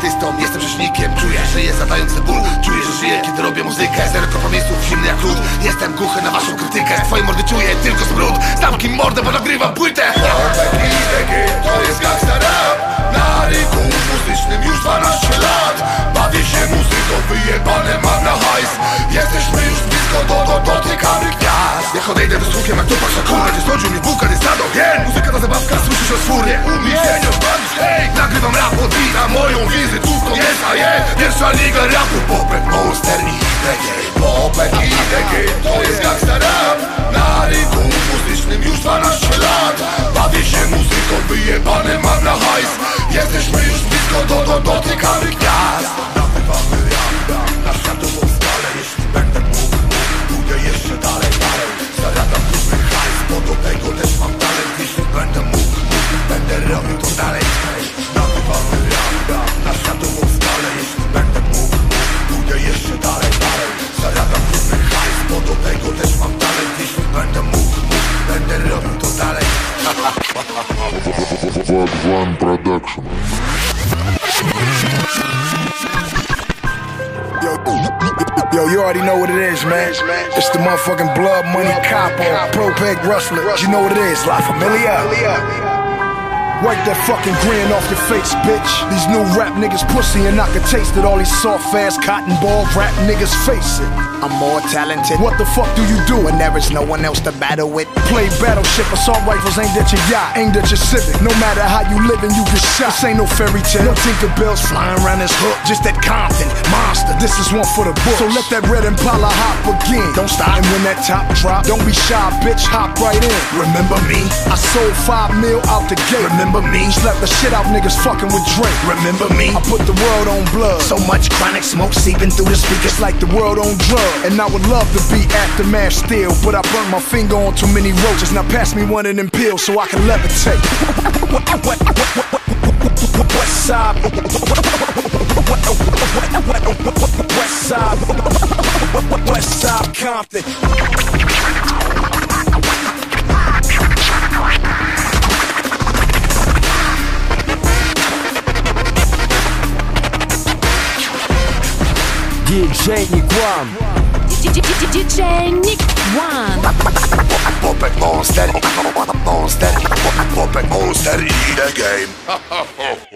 artystą, jestem rzecznikiem. Czuję, że żyję zadający ból. Czuję, że żyję, kiedy robię muzykę. Zero kompromisów, zimny jak lód. Jestem głuchy na waszą krytykę. Z twojej mordy czuję tylko smród. Zamknij mordę, bo nagrywam płytę. To jest gangsta rap. Na rynku muzycznym już 12 lat. Bawię się muzyką, wyjebane mam na hajs. Jesteśmy już blisko, do, do, dotykamy gwiazd. Jak odejdę wysłuchiem jak Tupac Shakur Będzie sądził mnie bułka, nie gen Muzyka to zabawka, słyszysz rozfurnie Umij się nie hej Nagrywam rap od na moją wizytówką Jest, a je, pierwsza liga rapu Popek, monster i reggae Popek i reggae, to jest gangsta rap Na rynku muzycznym już 12 lat. Bawię się muzyką, wyjebane mam na hajs. Jesteśmy już blisko, do, do, dotykamy gwiazd robił to dalej na Jeśli będę mógł, pójdę jeszcze dalej, dalej Zarabiam gruby hajs, bo do tego też mam talent Jeśli będę mógł, mógł, będę robił to dalej One Production. Yo, yo, you already know what it is, man. It's the motherfucking blood money capo, pro peg rustler. You know what it is, La Familia. Wipe that fucking grin off your face, bitch. These new rap niggas pussy and I can taste it. All these soft ass cotton ball rap niggas face it. I'm more talented What the fuck do you do? when there is no one else to battle with. Play battleship, assault rifles aimed at your yacht, aimed at your civic. No matter how you living, you get shot. This ain't no fairy tale. No Tinkerbells flying around this hook. Just that Compton monster. This is one for the book. So let that red Impala hop again. Don't stop. And when that top drop, don't be shy, bitch. Hop right in. Remember me? I sold five mil out the gate. Remember me? Slap the shit out niggas fucking with Drake. Remember me? I put the world on blood. So much chronic smoke seeping through the speakers like the world on drugs. And I would love to be aftermath still, but I burnt my finger on too many roaches. Now pass me one of them pills so I can levitate. West side. West side. West side Compton. DJ Nick One DJ Nick One. Popek monster, monster, popek monster i the game